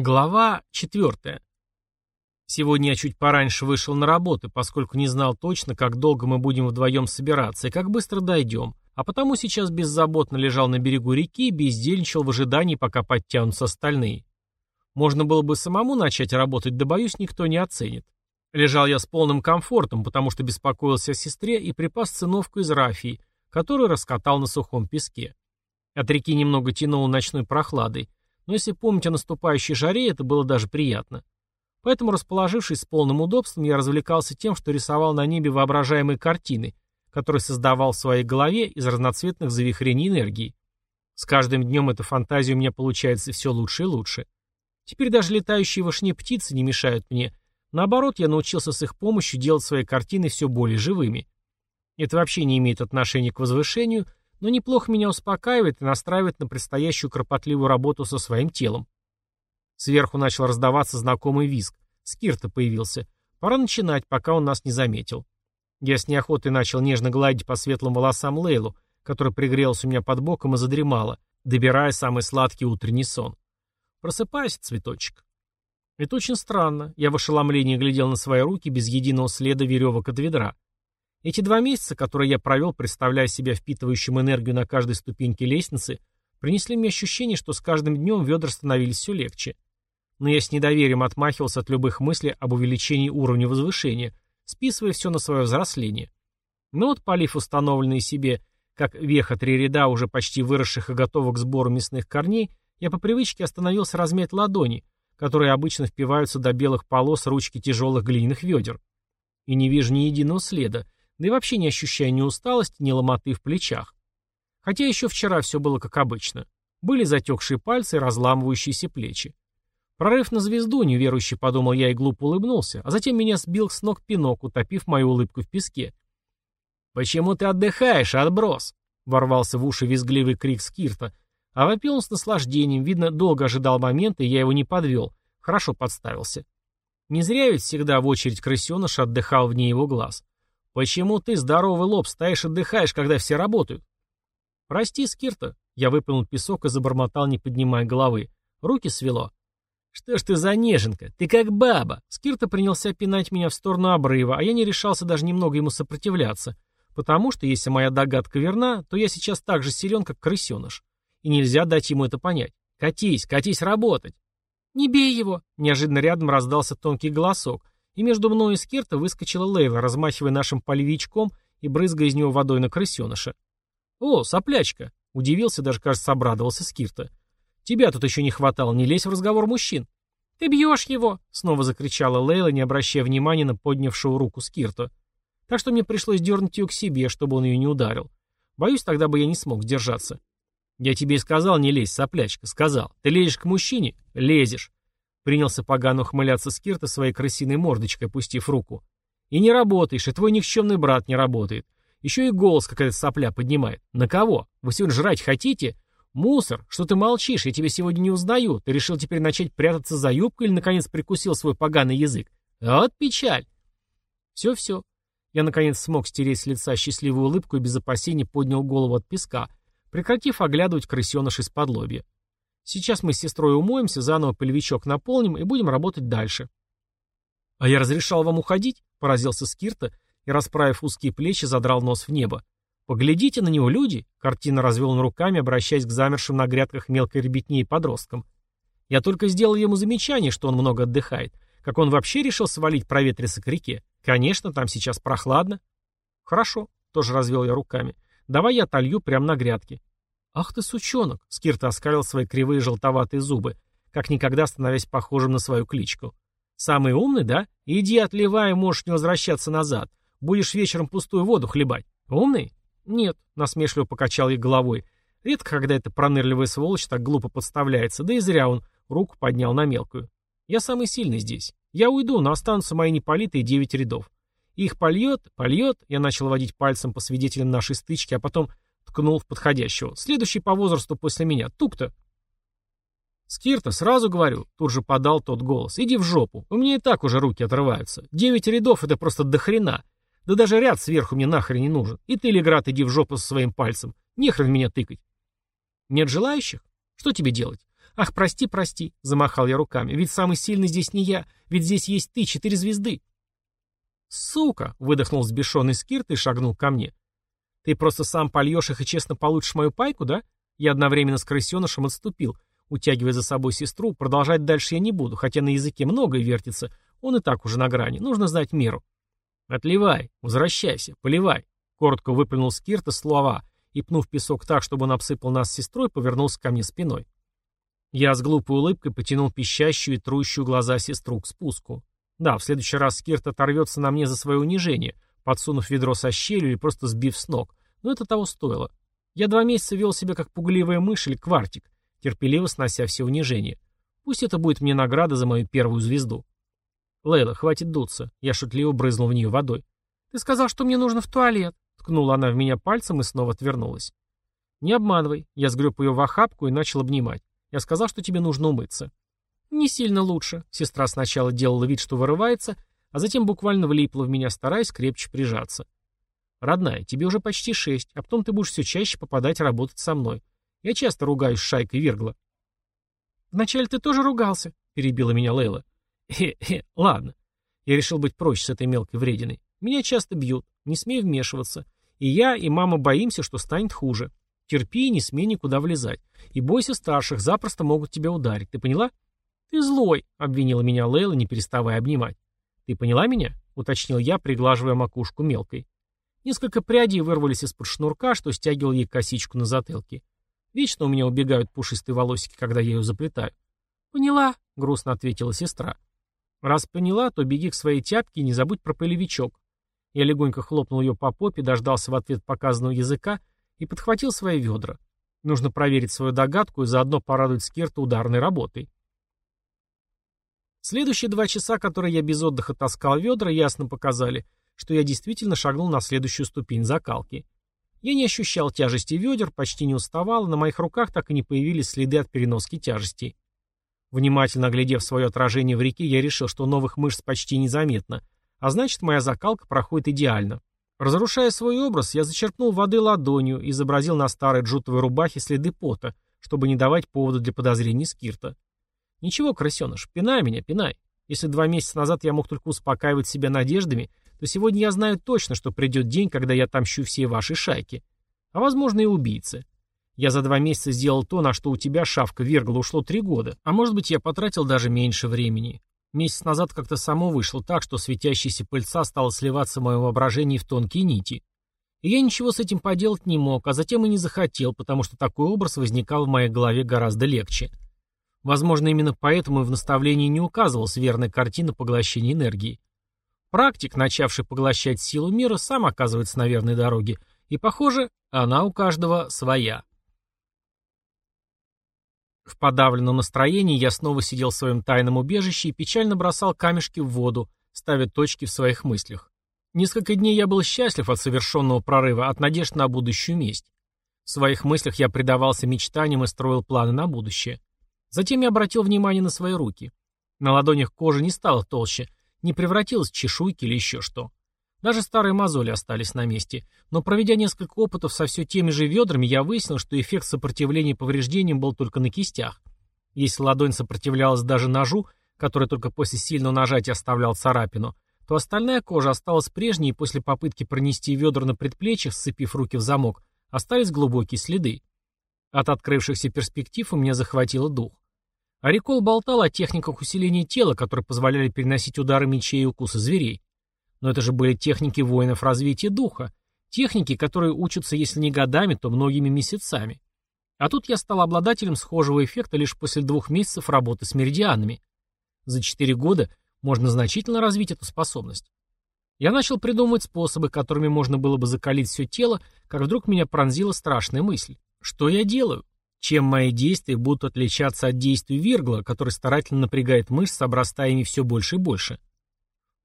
Глава 4. Сегодня я чуть пораньше вышел на работу, поскольку не знал точно, как долго мы будем вдвоем собираться и как быстро дойдем, а потому сейчас беззаботно лежал на берегу реки и бездельничал в ожидании, пока подтянутся остальные. Можно было бы самому начать работать, да боюсь, никто не оценит. Лежал я с полным комфортом, потому что беспокоился о сестре и припас циновку из рафии, которую раскатал на сухом песке. От реки немного тянуло ночной прохладой, но если помнить о наступающей жаре, это было даже приятно. Поэтому, расположившись с полным удобством, я развлекался тем, что рисовал на небе воображаемые картины, которые создавал в своей голове из разноцветных завихрений энергии. С каждым днем эта фантазия у меня получается все лучше и лучше. Теперь даже летающие во птицы не мешают мне. Наоборот, я научился с их помощью делать свои картины все более живыми. Это вообще не имеет отношения к возвышению, но неплохо меня успокаивает и настраивает на предстоящую кропотливую работу со своим телом. Сверху начал раздаваться знакомый визг. Скирта появился. Пора начинать, пока он нас не заметил. Я с неохотой начал нежно гладить по светлым волосам Лейлу, которая пригрелась у меня под боком и задремала, добирая самый сладкий утренний сон. Просыпайся, цветочек. Это очень странно. Я в ошеломлении глядел на свои руки без единого следа веревок от ведра. Эти два месяца, которые я провел, представляя себя впитывающим энергию на каждой ступеньке лестницы, принесли мне ощущение, что с каждым днем ведра становились все легче. Но я с недоверием отмахивался от любых мыслей об увеличении уровня возвышения, списывая все на свое взросление. Но вот полив установленные себе, как веха три ряда уже почти выросших и готовых к сбору мясных корней, я по привычке остановился размять ладони, которые обычно впиваются до белых полос ручки тяжелых глиняных ведер. И не вижу ни единого следа, да и вообще не ощущая ни усталости, ни ломоты в плечах. Хотя еще вчера все было как обычно. Были затекшие пальцы и разламывающиеся плечи. Прорыв на звезду, неверующий, подумал я и глупо улыбнулся, а затем меня сбил с ног пинок, утопив мою улыбку в песке. «Почему ты отдыхаешь, отброс?» — ворвался в уши визгливый крик Скирта. А вопил он с наслаждением, видно, долго ожидал момента, и я его не подвел. Хорошо подставился. Не зря ведь всегда в очередь крысеныш отдыхал вне его глаз. «Почему ты, здоровый лоб, стоишь отдыхаешь, когда все работают?» «Прости, Скирта». Я выплюнул песок и забормотал, не поднимая головы. Руки свело. «Что ж ты за неженка? Ты как баба!» Скирта принялся пинать меня в сторону обрыва, а я не решался даже немного ему сопротивляться, потому что, если моя догадка верна, то я сейчас так же силен, как крысеныш. И нельзя дать ему это понять. «Катись, катись работать!» «Не бей его!» Неожиданно рядом раздался тонкий голосок, и между мной и Скирта выскочила Лейла, размахивая нашим полевичком и брызгая из него водой на крысеныша. «О, соплячка!» — удивился, даже, кажется, обрадовался Скирта. «Тебя тут еще не хватало, не лезь в разговор мужчин». «Ты бьешь его!» — снова закричала Лейла, не обращая внимания на поднявшую руку Скирта. Так что мне пришлось дернуть ее к себе, чтобы он ее не ударил. Боюсь, тогда бы я не смог сдержаться. «Я тебе и сказал, не лезь, соплячка, сказал. Ты лезешь к мужчине? Лезешь. Принялся погано ухмыляться Скирта своей крысиной мордочкой, опустив руку. «И не работаешь, и твой никчемный брат не работает. Еще и голос какая-то сопля поднимает. На кого? Вы сегодня жрать хотите? Мусор, что ты молчишь, я тебя сегодня не узнаю. Ты решил теперь начать прятаться за юбкой или наконец прикусил свой поганый язык? Вот печаль!» «Все-все». Я наконец смог стереть с лица счастливую улыбку и без опасений поднял голову от песка, прекратив оглядывать крысеныш из-под лобья. Сейчас мы с сестрой умоемся, заново полевичок наполним и будем работать дальше. — А я разрешал вам уходить? — поразился Скирта и, расправив узкие плечи, задрал нос в небо. — Поглядите на него, люди! — картина развел он руками, обращаясь к замершим на грядках мелкой ребятни и подросткам. Я только сделал ему замечание, что он много отдыхает. Как он вообще решил свалить проветриться к реке? Конечно, там сейчас прохладно. — Хорошо, — тоже развел я руками. — Давай я отолью прямо на грядке. «Ах ты, сучонок!» — Скирт оскалил свои кривые желтоватые зубы, как никогда становясь похожим на свою кличку. «Самый умный, да? Иди отливай, можешь не возвращаться назад. Будешь вечером пустую воду хлебать. Умный?» «Нет», — насмешливо покачал я головой. Редко, когда эта пронырливая сволочь так глупо подставляется, да и зря он руку поднял на мелкую. «Я самый сильный здесь. Я уйду, но останутся мои неполитые девять рядов. Их польет, польет, я начал водить пальцем по свидетелям нашей стычки, а потом Ткнул в подходящего. Следующий по возрасту после меня. Тук-то. Скирта, сразу говорю, тут же подал тот голос. Иди в жопу. У меня и так уже руки отрываются. Девять рядов — это просто дохрена. Да даже ряд сверху мне нахрен не нужен. И ты, Леград, иди в жопу со своим пальцем. Нехрен меня тыкать. Нет желающих? Что тебе делать? «Ах, прости, прости», — замахал я руками, — «ведь самый сильный здесь не я, ведь здесь есть ты, четыре звезды». «Сука!» — выдохнул взбешенный Скирт и шагнул ко мне. «Ты просто сам польешь их и честно получишь мою пайку, да?» Я одновременно с крысенышем отступил, утягивая за собой сестру, продолжать дальше я не буду, хотя на языке многое вертится, он и так уже на грани, нужно знать меру. «Отливай, возвращайся, поливай», — коротко выплюнул Скирта слова и, пнув песок так, чтобы он обсыпал нас с сестрой, повернулся ко мне спиной. Я с глупой улыбкой потянул пищащую и трущую глаза сестру к спуску. Да, в следующий раз Скирт оторвется на мне за свое унижение, подсунув ведро со щелью или просто сбив с ног, но это того стоило. Я два месяца вел себя как пугливая мышь или квартик, терпеливо снося все унижения. Пусть это будет мне награда за мою первую звезду. Лейла, хватит дуться. Я шутливо брызнул в нее водой. Ты сказал, что мне нужно в туалет. Ткнула она в меня пальцем и снова отвернулась. Не обманывай. Я сгреб ее в охапку и начал обнимать. Я сказал, что тебе нужно умыться. Не сильно лучше. Сестра сначала делала вид, что вырывается, а затем буквально влипла в меня, стараясь крепче прижаться. Родная, тебе уже почти шесть, а потом ты будешь все чаще попадать работать со мной. Я часто ругаюсь с шайкой Вергла. Вначале ты тоже ругался, перебила меня Лейла. Хе-хе, ладно. Я решил быть проще с этой мелкой врединой. Меня часто бьют, не смей вмешиваться. И я, и мама боимся, что станет хуже. Терпи и не смей никуда влезать. И бойся старших, запросто могут тебя ударить. Ты поняла? Ты злой, обвинила меня Лейла, не переставая обнимать. Ты поняла меня? Уточнил я, приглаживая макушку мелкой. Несколько прядей вырвались из-под шнурка, что стягивал ей косичку на затылке. Вечно у меня убегают пушистые волосики, когда я ее заплетаю. «Поняла», — грустно ответила сестра. «Раз поняла, то беги к своей тяпке и не забудь про полевичок». Я легонько хлопнул ее по попе, дождался в ответ показанного языка и подхватил свои ведра. Нужно проверить свою догадку и заодно порадовать Скирта ударной работой. Следующие два часа, которые я без отдыха таскал ведра, ясно показали, что я действительно шагнул на следующую ступень закалки. Я не ощущал тяжести ведер, почти не уставал, на моих руках так и не появились следы от переноски тяжестей. Внимательно оглядев свое отражение в реке, я решил, что новых мышц почти незаметно, а значит, моя закалка проходит идеально. Разрушая свой образ, я зачерпнул воды ладонью, изобразил на старой джутовой рубахе следы пота, чтобы не давать повода для подозрений Скирта. Ничего, крысеныш, пинай меня, пинай. Если два месяца назад я мог только успокаивать себя надеждами, то сегодня я знаю точно, что придет день, когда я отомщу все ваши шайки. А возможно и убийцы. Я за два месяца сделал то, на что у тебя, шавка, вергла, ушло три года. А может быть, я потратил даже меньше времени. Месяц назад как-то само вышло так, что светящаяся пыльца стала сливаться в моем воображении в тонкие нити. И я ничего с этим поделать не мог, а затем и не захотел, потому что такой образ возникал в моей голове гораздо легче. Возможно, именно поэтому и в наставлении не указывалась верная картина поглощения энергии. Практик, начавший поглощать силу мира, сам оказывается на верной дороге, и, похоже, она у каждого своя. В подавленном настроении я снова сидел в своем тайном убежище и печально бросал камешки в воду, ставя точки в своих мыслях. Несколько дней я был счастлив от совершенного прорыва, от надежд на будущую месть. В своих мыслях я предавался мечтаниям и строил планы на будущее. Затем я обратил внимание на свои руки. На ладонях кожа не стала толще, не превратилась в чешуйки или еще что. Даже старые мозоли остались на месте, но проведя несколько опытов со все теми же ведрами, я выяснил, что эффект сопротивления повреждениям был только на кистях. Если ладонь сопротивлялась даже ножу, который только после сильного нажатия оставлял царапину, то остальная кожа осталась прежней, и после попытки пронести ведра на предплечьях, сцепив руки в замок, остались глубокие следы. От открывшихся перспектив у меня захватило дух. Арикол болтал о техниках усиления тела, которые позволяли переносить удары мечей и укусы зверей. Но это же были техники воинов развития духа. Техники, которые учатся, если не годами, то многими месяцами. А тут я стал обладателем схожего эффекта лишь после двух месяцев работы с меридианами. За четыре года можно значительно развить эту способность. Я начал придумывать способы, которыми можно было бы закалить все тело, как вдруг меня пронзила страшная мысль. Что я делаю? Чем мои действия будут отличаться от действий Виргла, который старательно напрягает мышцы, обрастая ими все больше и больше?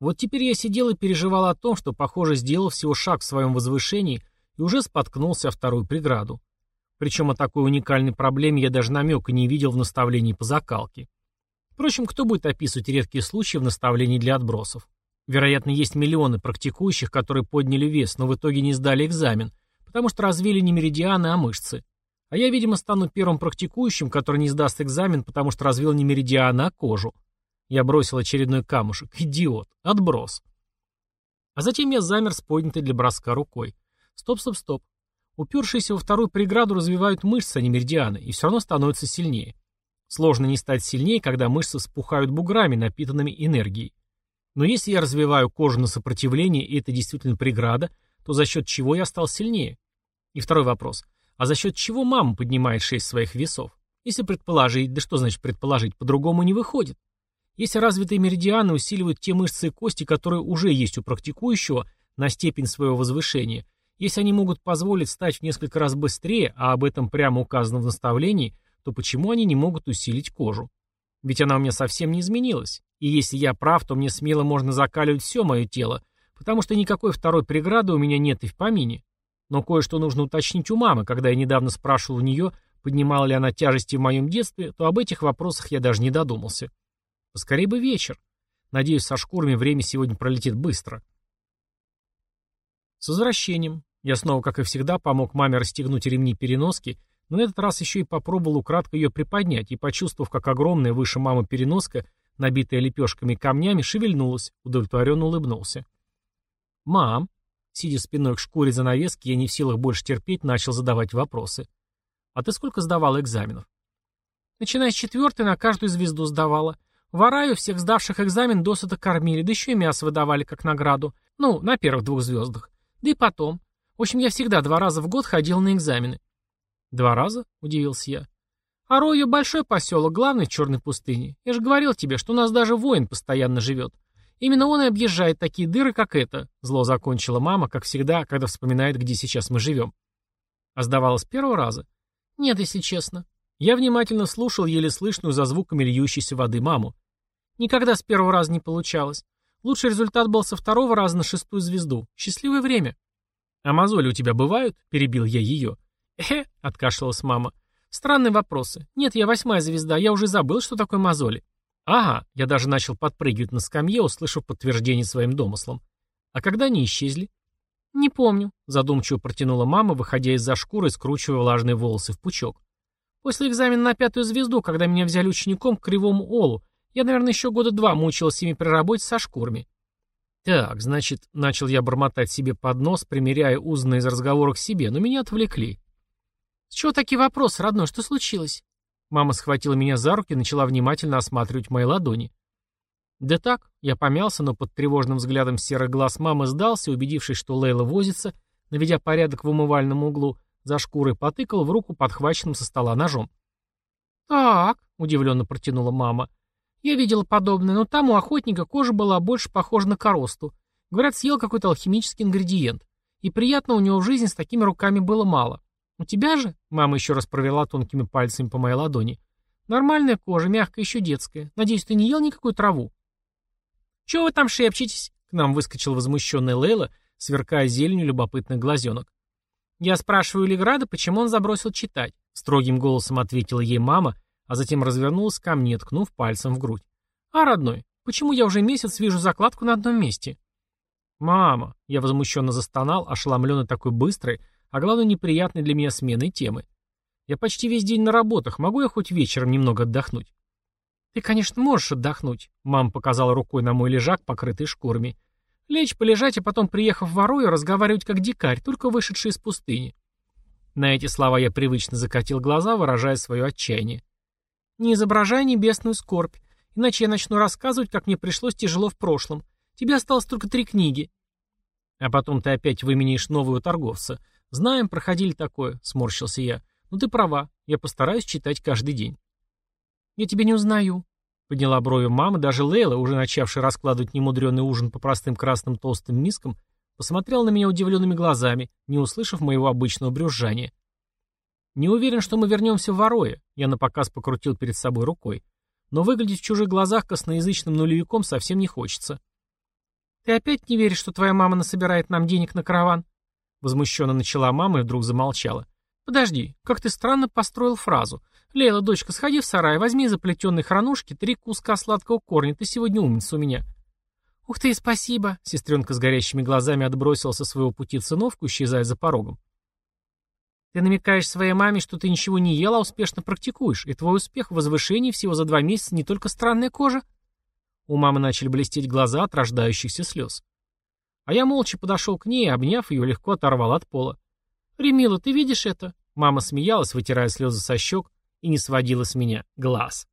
Вот теперь я сидел и переживал о том, что, похоже, сделал всего шаг в своем возвышении и уже споткнулся о вторую преграду. Причем о такой уникальной проблеме я даже намека не видел в наставлении по закалке. Впрочем, кто будет описывать редкие случаи в наставлении для отбросов? Вероятно, есть миллионы практикующих, которые подняли вес, но в итоге не сдали экзамен, потому что развили не меридианы, а мышцы. А я, видимо, стану первым практикующим, который не сдаст экзамен, потому что развил не меридианы, а кожу. Я бросил очередной камушек. Идиот. Отброс. А затем я замер с поднятой для броска рукой. Стоп, стоп, стоп. Упершиеся во вторую преграду развивают мышцы, а не меридианы, и все равно становятся сильнее. Сложно не стать сильнее, когда мышцы вспухают буграми, напитанными энергией. Но если я развиваю кожу на сопротивление, и это действительно преграда, то за счет чего я стал сильнее? И второй вопрос. А за счет чего мама поднимает шесть своих весов? Если предположить, да что значит предположить, по-другому не выходит. Если развитые меридианы усиливают те мышцы и кости, которые уже есть у практикующего, на степень своего возвышения, если они могут позволить стать в несколько раз быстрее, а об этом прямо указано в наставлении, то почему они не могут усилить кожу? Ведь она у меня совсем не изменилась. И если я прав, то мне смело можно закаливать все мое тело, потому что никакой второй преграды у меня нет и в помине. Но кое-что нужно уточнить у мамы, когда я недавно спрашивал у нее, поднимала ли она тяжести в моем детстве, то об этих вопросах я даже не додумался. Поскорее бы вечер. Надеюсь, со шкурами время сегодня пролетит быстро. С возвращением. Я снова, как и всегда, помог маме расстегнуть ремни переноски, но на этот раз еще и попробовал украдко ее приподнять и, почувствовав, как огромная выше мамы переноска, набитая лепешками и камнями, шевельнулась, удовлетворенно улыбнулся. «Мам», сидя спиной к шкуре занавески, я не в силах больше терпеть, начал задавать вопросы. «А ты сколько сдавала экзаменов?» «Начиная с четвертой, на каждую звезду сдавала. В Араю всех сдавших экзамен досыта кормили, да еще и мясо выдавали как награду. Ну, на первых двух звездах. Да и потом. В общем, я всегда два раза в год ходил на экзамены. Два раза? Удивился я. Арою большой поселок, главный в черной пустыне. Я же говорил тебе, что у нас даже воин постоянно живет. Именно он и объезжает такие дыры, как это. Зло закончила мама, как всегда, когда вспоминает, где сейчас мы живем. А сдавала с первого раза? Нет, если честно. Я внимательно слушал еле слышную за звуками льющейся воды маму. Никогда с первого раза не получалось. Лучший результат был со второго раза на шестую звезду. Счастливое время. «А мозоли у тебя бывают?» — перебил я ее. «Эхе», — откашлялась мама. «Странные вопросы. Нет, я восьмая звезда, я уже забыл, что такое мозоли». «Ага», — я даже начал подпрыгивать на скамье, услышав подтверждение своим домыслам. «А когда они исчезли?» «Не помню», — задумчиво протянула мама, выходя из-за шкуры и скручивая влажные волосы в пучок. «После экзамена на пятую звезду, когда меня взяли учеником к Кривому Олу, я, наверное, еще года два мучился ими при работе со шкурами. Так, значит, начал я бормотать себе под нос, примеряя узнанные из разговора к себе, но меня отвлекли. С чего такие вопросы, родной, что случилось? Мама схватила меня за руки и начала внимательно осматривать мои ладони. Да так, я помялся, но под тревожным взглядом серых глаз мамы сдался, убедившись, что Лейла возится, наведя порядок в умывальном углу, за шкурой потыкал в руку подхваченным со стола ножом. «Так», — удивленно протянула мама, — я видела подобное, но там у охотника кожа была больше похожа на коросту. Говорят, съел какой-то алхимический ингредиент. И приятно у него в жизни с такими руками было мало. У тебя же, мама еще раз провела тонкими пальцами по моей ладони, нормальная кожа, мягкая, еще детская. Надеюсь, ты не ел никакую траву? Чего вы там шепчетесь? К нам выскочила возмущенная Лейла, сверкая зеленью любопытных глазенок. Я спрашиваю Леграда, почему он забросил читать. Строгим голосом ответила ей мама, а затем развернулась ко мне, ткнув пальцем в грудь. «А, родной, почему я уже месяц вижу закладку на одном месте?» «Мама!» — я возмущенно застонал, ошеломленный такой быстрой, а главное неприятной для меня сменой темы. «Я почти весь день на работах, могу я хоть вечером немного отдохнуть?» «Ты, конечно, можешь отдохнуть», — мама показала рукой на мой лежак, покрытый шкурами. «Лечь, полежать, а потом, приехав в Ворою, разговаривать как дикарь, только вышедший из пустыни». На эти слова я привычно закатил глаза, выражая свое отчаяние. Не изображай небесную скорбь, иначе я начну рассказывать, как мне пришлось тяжело в прошлом. Тебе осталось только три книги. А потом ты опять выменишь нового торговца. Знаем, проходили такое, сморщился я. Но ты права, я постараюсь читать каждый день. Я тебя не узнаю, подняла брови мама, даже Лейла, уже начавшая раскладывать немудренный ужин по простым красным толстым мискам, посмотрела на меня удивленными глазами, не услышав моего обычного брюзжания. Не уверен, что мы вернемся в Ворое, я напоказ покрутил перед собой рукой. Но выглядеть в чужих глазах косноязычным нулевиком совсем не хочется. Ты опять не веришь, что твоя мама насобирает нам денег на караван? Возмущенно начала мама и вдруг замолчала. Подожди, как ты странно построил фразу. Лейла, дочка, сходи в сарай, возьми заплетенной хранушки три куска сладкого корня, ты сегодня умница у меня. Ух ты, спасибо! Сестренка с горящими глазами отбросила со своего пути циновку, исчезая за порогом. Ты намекаешь своей маме, что ты ничего не ела, а успешно практикуешь, и твой успех в возвышении всего за два месяца не только странная кожа?» У мамы начали блестеть глаза от рождающихся слез. А я молча подошел к ней, обняв ее, легко оторвал от пола. «Ремила, ты видишь это?» Мама смеялась, вытирая слезы со щек, и не сводила с меня глаз.